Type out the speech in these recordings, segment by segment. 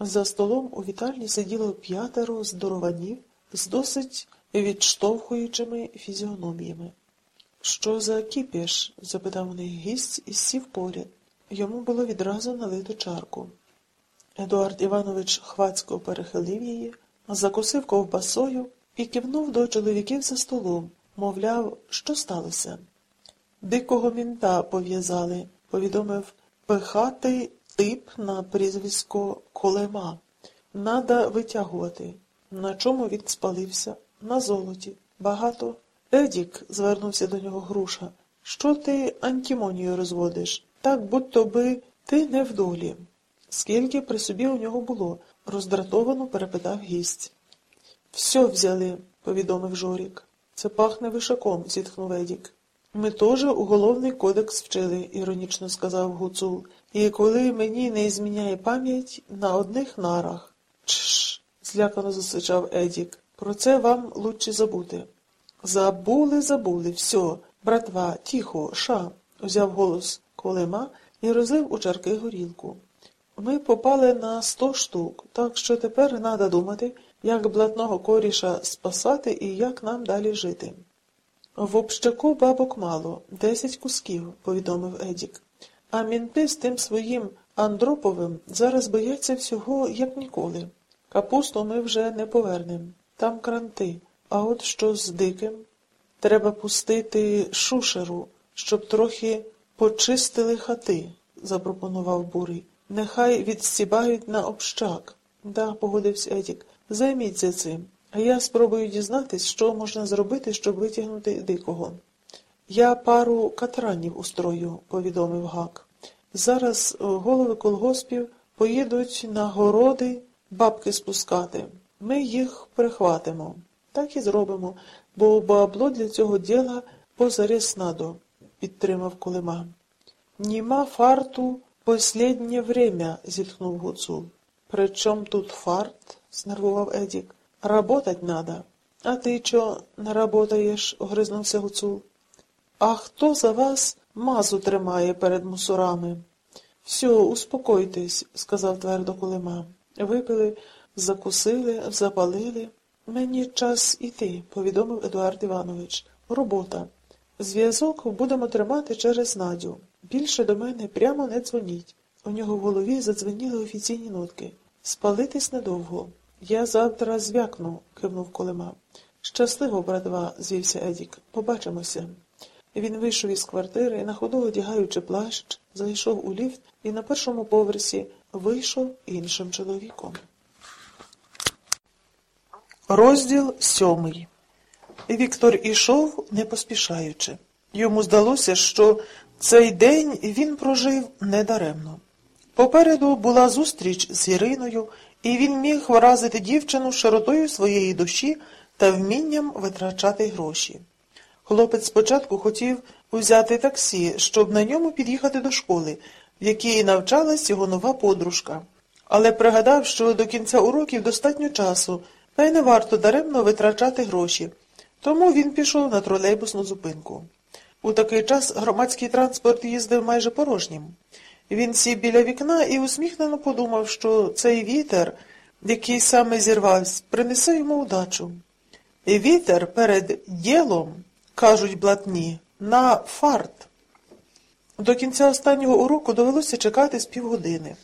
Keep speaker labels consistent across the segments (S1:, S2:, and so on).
S1: За столом у вітальні сиділо п'ятеро здорованів з досить відштовхуючими фізіономіями. Що за кіпіш? запитав у них гість і сів поряд. Йому було відразу налито чарку. Едуард Іванович хвацько перехилив її, закусив ковбасою і кивнув до чоловіків за столом, мовляв, що сталося. Дикого мінта пов'язали, повідомив пихатий тип на прізвисько Колема. Нада витягувати. На чому він спалився? На золоті. Багато. Едік, звернувся до нього груша, що ти антимонію розводиш? Так будь-то би ти не в долі. Скільки при собі у нього було? роздратовано перепитав гість. Все взяли, повідомив Жорік. Це пахне вишаком, зітхнув Едік. Ми теж уголовний кодекс вчили, іронічно сказав Гуцул. І коли мені не зміняє пам'ять на одних нарах. Чш, злякано засичав Едік. Про це вам лучше забути. Забули, забули, все, братва, тихо, ша, узяв голос Колема і розлив у чарки горілку. Ми попали на сто штук, так що тепер треба думати, як блатного коріша спасати і як нам далі жити. В общаку бабок мало, десять кусків, повідомив Едік. А мінти з тим своїм Андроповим зараз бояться всього, як ніколи. Капусту ми вже не повернем. Там кранти. А от що з диким? Треба пустити шушеру, щоб трохи почистили хати, запропонував Бурий. Нехай відстібають на общак. Да, погодився Едік. Займіться цим. Я спробую дізнатись, що можна зробити, щоб витягнути дикого. Я пару катранів устрою, повідомив Гак. Зараз голови колгоспів поїдуть на городи бабки спускати. Ми їх прихватимо. Так і зробимо, бо бабло для цього діла позаріз надо, підтримав Колема. Німа фарту последнє время, зітхнув Гуцул. При чом тут фарт? знервував Едік. Работать надо. А ти чо не работаєш? огризнувся Гуцул. А хто за вас мазу тримає перед мусорами? Все, успокойтесь, сказав твердо Колема. Випили, закусили, запалили. Мені час іти, повідомив Едуард Іванович. Робота. Зв'язок будемо тримати через Надю. Більше до мене прямо не дзвоніть. У нього в голові задзвеніли офіційні нотки. Спалитись недовго. Я завтра звякну, кивнув Колема. Щасливо, братва, звівся Едік. Побачимося. Він вийшов із квартири, на ходу одягаючи плащ, зайшов у ліфт і на першому поверсі вийшов іншим чоловіком. Розділ сьомий. Віктор ішов, не поспішаючи. Йому здалося, що цей день він прожив недаремно. Попереду була зустріч з Іриною, і він міг вразити дівчину широтою своєї душі та вмінням витрачати гроші. Хлопець спочатку хотів узяти таксі, щоб на ньому під'їхати до школи, в якій навчалась його нова подружка, але пригадав, що до кінця уроків достатньо часу, та й не варто даремно витрачати гроші. Тому він пішов на тролейбусну зупинку. У такий час громадський транспорт їздив майже порожнім. Він сів біля вікна і усміхнено подумав, що цей вітер, який саме зірвався, принесе йому удачу. І вітер перед ділом, кажуть блатні, на фарт. До кінця останнього уроку довелося чекати з півгодини.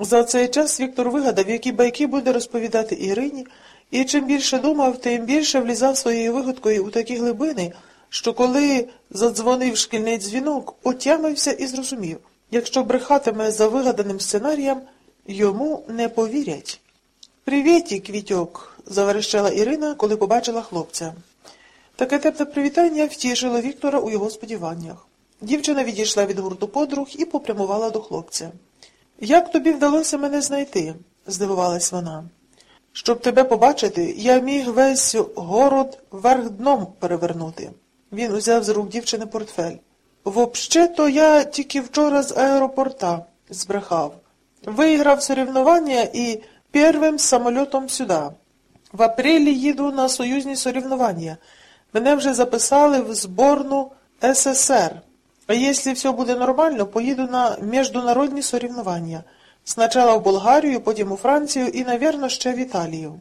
S1: За цей час Віктор вигадав, які байки буде розповідати Ірині, і чим більше думав, тим більше влізав своєю вигадкою у такі глибини, що коли задзвонив шкільний дзвінок, отямився і зрозумів, якщо брехатиме за вигаданим сценарієм, йому не повірять. Привітік, Вітьок, заверещала Ірина, коли побачила хлопця. Таке тепле привітання втішило Віктора у його сподіваннях. Дівчина відійшла від гурту подруг і попрямувала до хлопця. Як тобі вдалося мене знайти? здивувалась вона. Щоб тебе побачити, я міг весь город вверх дном перевернути. Він узяв з рук дівчини портфель. Вообще, то я тільки вчора з аеропорта збрехав. Виграв соревнування і первим самольотом сюди. В апрелі їду на союзні соревнування. Мене вже записали в зборну СССР. А якщо все буде нормально, поїду на міжнародні соревнування. Спочатку в Болгарію, потім у Францію і, навірно, ще в Італію.